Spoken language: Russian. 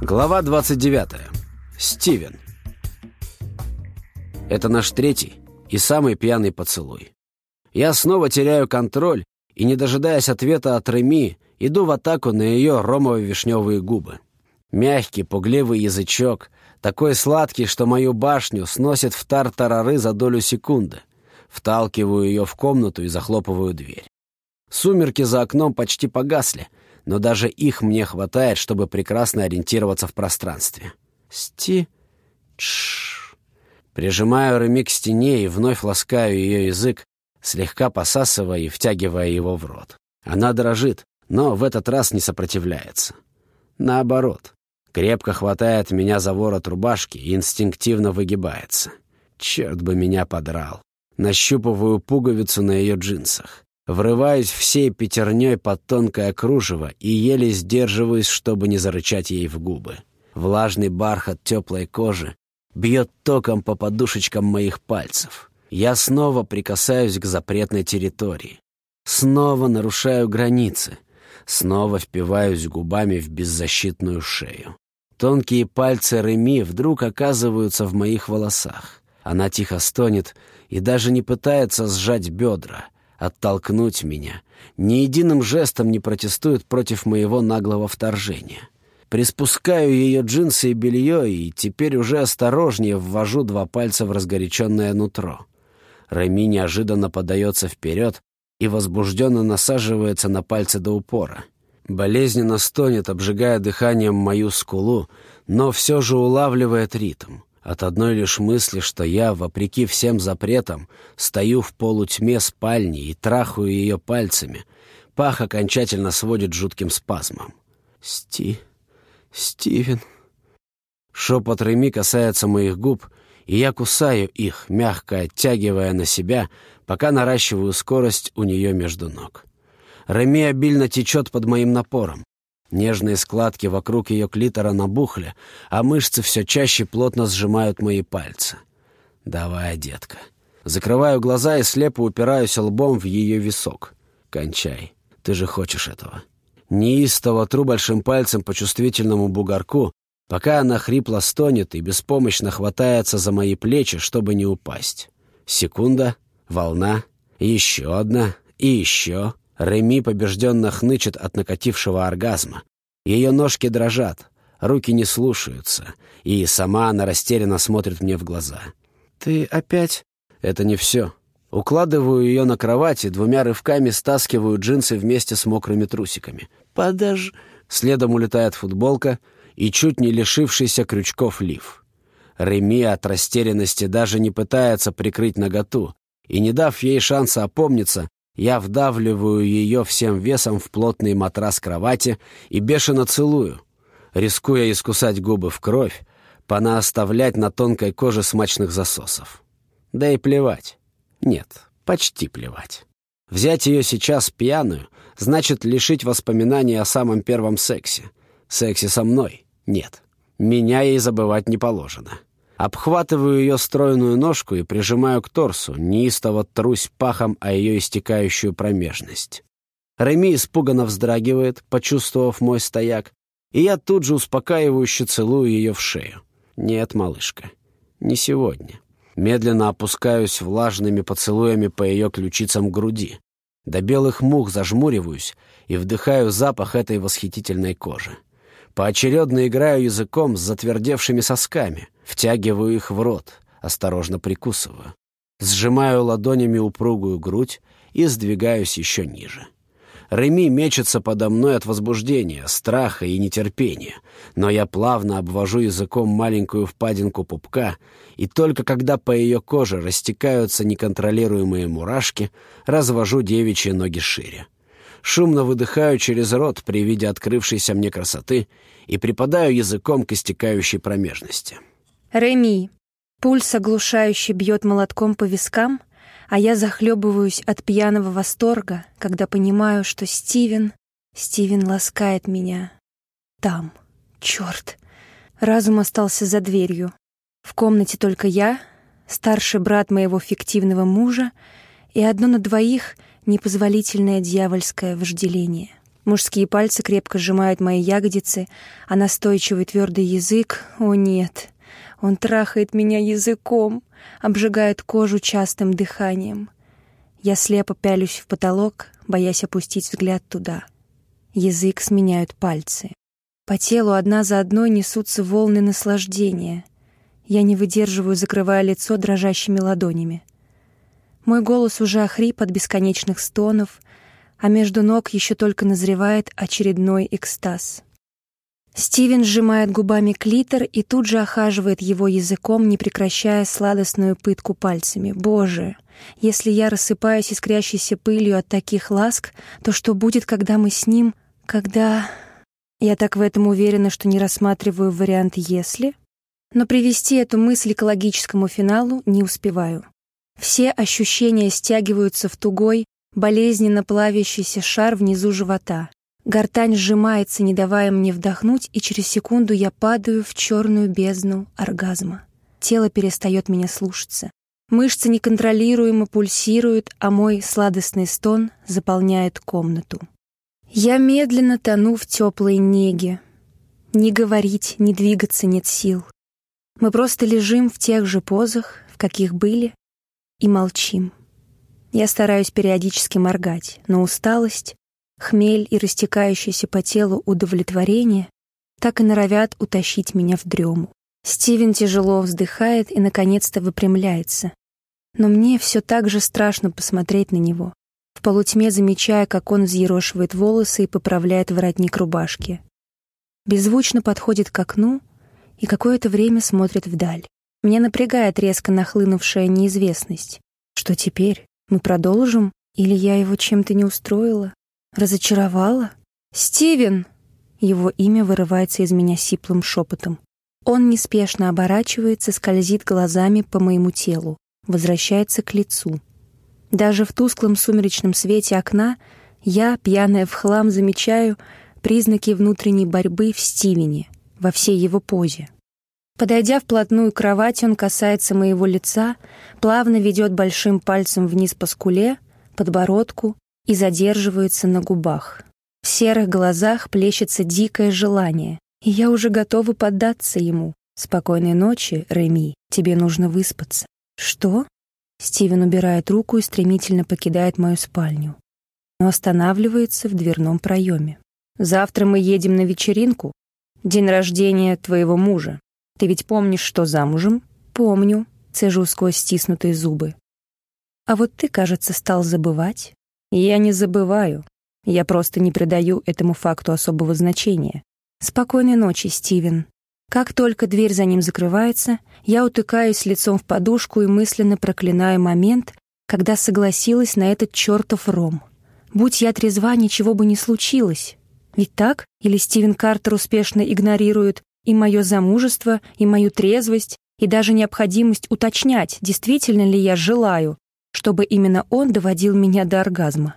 Глава 29. Стивен. Это наш третий и самый пьяный поцелуй. Я снова теряю контроль и, не дожидаясь ответа от Реми, иду в атаку на ее ромово-вишневые губы. Мягкий, пугливый язычок, такой сладкий, что мою башню сносит в тар-тарары за долю секунды. Вталкиваю ее в комнату и захлопываю дверь. Сумерки за окном почти погасли, но даже их мне хватает, чтобы прекрасно ориентироваться в пространстве. Сти... Тш. Прижимаю Реми к стене и вновь ласкаю ее язык, слегка посасывая и втягивая его в рот. Она дрожит, но в этот раз не сопротивляется. Наоборот, крепко хватает меня за ворот рубашки и инстинктивно выгибается. Черт бы меня подрал. Нащупываю пуговицу на ее джинсах. Врываюсь всей пятерней под тонкое кружево и еле сдерживаюсь, чтобы не зарычать ей в губы. Влажный бархат теплой кожи бьет током по подушечкам моих пальцев. Я снова прикасаюсь к запретной территории. Снова нарушаю границы. Снова впиваюсь губами в беззащитную шею. Тонкие пальцы Реми вдруг оказываются в моих волосах. Она тихо стонет и даже не пытается сжать бедра — оттолкнуть меня, ни единым жестом не протестует против моего наглого вторжения. Приспускаю ее джинсы и белье, и теперь уже осторожнее ввожу два пальца в разгоряченное нутро. Реми неожиданно подается вперед и возбужденно насаживается на пальцы до упора. Болезненно стонет, обжигая дыханием мою скулу, но все же улавливает ритм. От одной лишь мысли, что я, вопреки всем запретам, стою в полутьме спальни и трахаю ее пальцами, пах окончательно сводит жутким спазмом. «Сти... Стивен...» Шепот Реми касается моих губ, и я кусаю их, мягко оттягивая на себя, пока наращиваю скорость у нее между ног. Реми обильно течет под моим напором. Нежные складки вокруг ее клитора набухли, а мышцы все чаще плотно сжимают мои пальцы. «Давай, детка». Закрываю глаза и слепо упираюсь лбом в ее висок. «Кончай. Ты же хочешь этого». Неистово тру большим пальцем по чувствительному бугорку, пока она хрипло стонет и беспомощно хватается за мои плечи, чтобы не упасть. Секунда, волна, еще одна и еще. Реми побежденно хнычет от накатившего оргазма. Ее ножки дрожат, руки не слушаются, и сама она растерянно смотрит мне в глаза. «Ты опять?» «Это не все». Укладываю ее на кровати, двумя рывками стаскиваю джинсы вместе с мокрыми трусиками. «Подож...» Следом улетает футболка и чуть не лишившийся крючков лиф. Реми от растерянности даже не пытается прикрыть наготу, и, не дав ей шанса опомниться, я вдавливаю ее всем весом в плотный матрас кровати и бешено целую, рискуя искусать губы в кровь, понааставлять на тонкой коже смачных засосов. Да и плевать. Нет, почти плевать. Взять ее сейчас пьяную значит лишить воспоминаний о самом первом сексе. Сексе со мной? Нет. Меня ей забывать не положено. Обхватываю ее стройную ножку и прижимаю к торсу, неистово трусь пахом о ее истекающую промежность. Реми испуганно вздрагивает, почувствовав мой стояк, и я тут же успокаивающе целую ее в шею. «Нет, малышка, не сегодня». Медленно опускаюсь влажными поцелуями по ее ключицам груди. До белых мух зажмуриваюсь и вдыхаю запах этой восхитительной кожи. Поочередно играю языком с затвердевшими сосками — Втягиваю их в рот, осторожно прикусываю. Сжимаю ладонями упругую грудь и сдвигаюсь еще ниже. Реми мечется подо мной от возбуждения, страха и нетерпения, но я плавно обвожу языком маленькую впадинку пупка, и только когда по ее коже растекаются неконтролируемые мурашки, развожу девичьи ноги шире. Шумно выдыхаю через рот при виде открывшейся мне красоты и припадаю языком к истекающей промежности. Реми. Пульс оглушающе бьет молотком по вискам, а я захлебываюсь от пьяного восторга, когда понимаю, что Стивен... Стивен ласкает меня. Там. Черт. Разум остался за дверью. В комнате только я, старший брат моего фиктивного мужа и одно на двоих непозволительное дьявольское вожделение. Мужские пальцы крепко сжимают мои ягодицы, а настойчивый твердый язык... О, нет! Он трахает меня языком, обжигает кожу частым дыханием. Я слепо пялюсь в потолок, боясь опустить взгляд туда. Язык сменяют пальцы. По телу одна за одной несутся волны наслаждения. Я не выдерживаю, закрывая лицо дрожащими ладонями. Мой голос уже охрип от бесконечных стонов, а между ног еще только назревает очередной экстаз. Стивен сжимает губами клитор и тут же охаживает его языком, не прекращая сладостную пытку пальцами. Боже, если я рассыпаюсь искрящейся пылью от таких ласк, то что будет, когда мы с ним... Когда... Я так в этом уверена, что не рассматриваю вариант «если». Но привести эту мысль к логическому финалу не успеваю. Все ощущения стягиваются в тугой, болезненно плавящийся шар внизу живота. Гортань сжимается, не давая мне вдохнуть, и через секунду я падаю в черную бездну оргазма. Тело перестает меня слушаться. Мышцы неконтролируемо пульсируют, а мой сладостный стон заполняет комнату. Я медленно тону в теплой неге. Ни говорить, ни двигаться нет сил. Мы просто лежим в тех же позах, в каких были, и молчим. Я стараюсь периодически моргать, но усталость, хмель и растекающееся по телу удовлетворение так и норовят утащить меня в дрему. Стивен тяжело вздыхает и, наконец-то, выпрямляется. Но мне все так же страшно посмотреть на него, в полутьме замечая, как он взъерошивает волосы и поправляет воротник рубашки. Беззвучно подходит к окну и какое-то время смотрит вдаль. Меня напрягает резко нахлынувшая неизвестность. Что теперь? Мы продолжим? Или я его чем-то не устроила? Разочаровала? «Стивен!» Его имя вырывается из меня сиплым шепотом. Он неспешно оборачивается, скользит глазами по моему телу, возвращается к лицу. Даже в тусклом сумеречном свете окна я, пьяная в хлам, замечаю признаки внутренней борьбы в Стивене, во всей его позе. Подойдя вплотную к кровати, он касается моего лица, плавно ведет большим пальцем вниз по скуле, подбородку и задерживается на губах. В серых глазах плещется дикое желание, и я уже готова поддаться ему. «Спокойной ночи, Реми, тебе нужно выспаться». «Что?» Стивен убирает руку и стремительно покидает мою спальню, но останавливается в дверном проеме. «Завтра мы едем на вечеринку. День рождения твоего мужа. Ты ведь помнишь, что замужем? Помню, цежу сквозь стиснутые зубы. А вот ты, кажется, стал забывать. Я не забываю. Я просто не придаю этому факту особого значения. Спокойной ночи, Стивен. Как только дверь за ним закрывается, я утыкаюсь лицом в подушку и мысленно проклинаю момент, когда согласилась на этот чертов ром. Будь я трезва, ничего бы не случилось. Ведь так? Или Стивен Картер успешно игнорирует и мое замужество, и мою трезвость, и даже необходимость уточнять, действительно ли я желаю, чтобы именно он доводил меня до оргазма.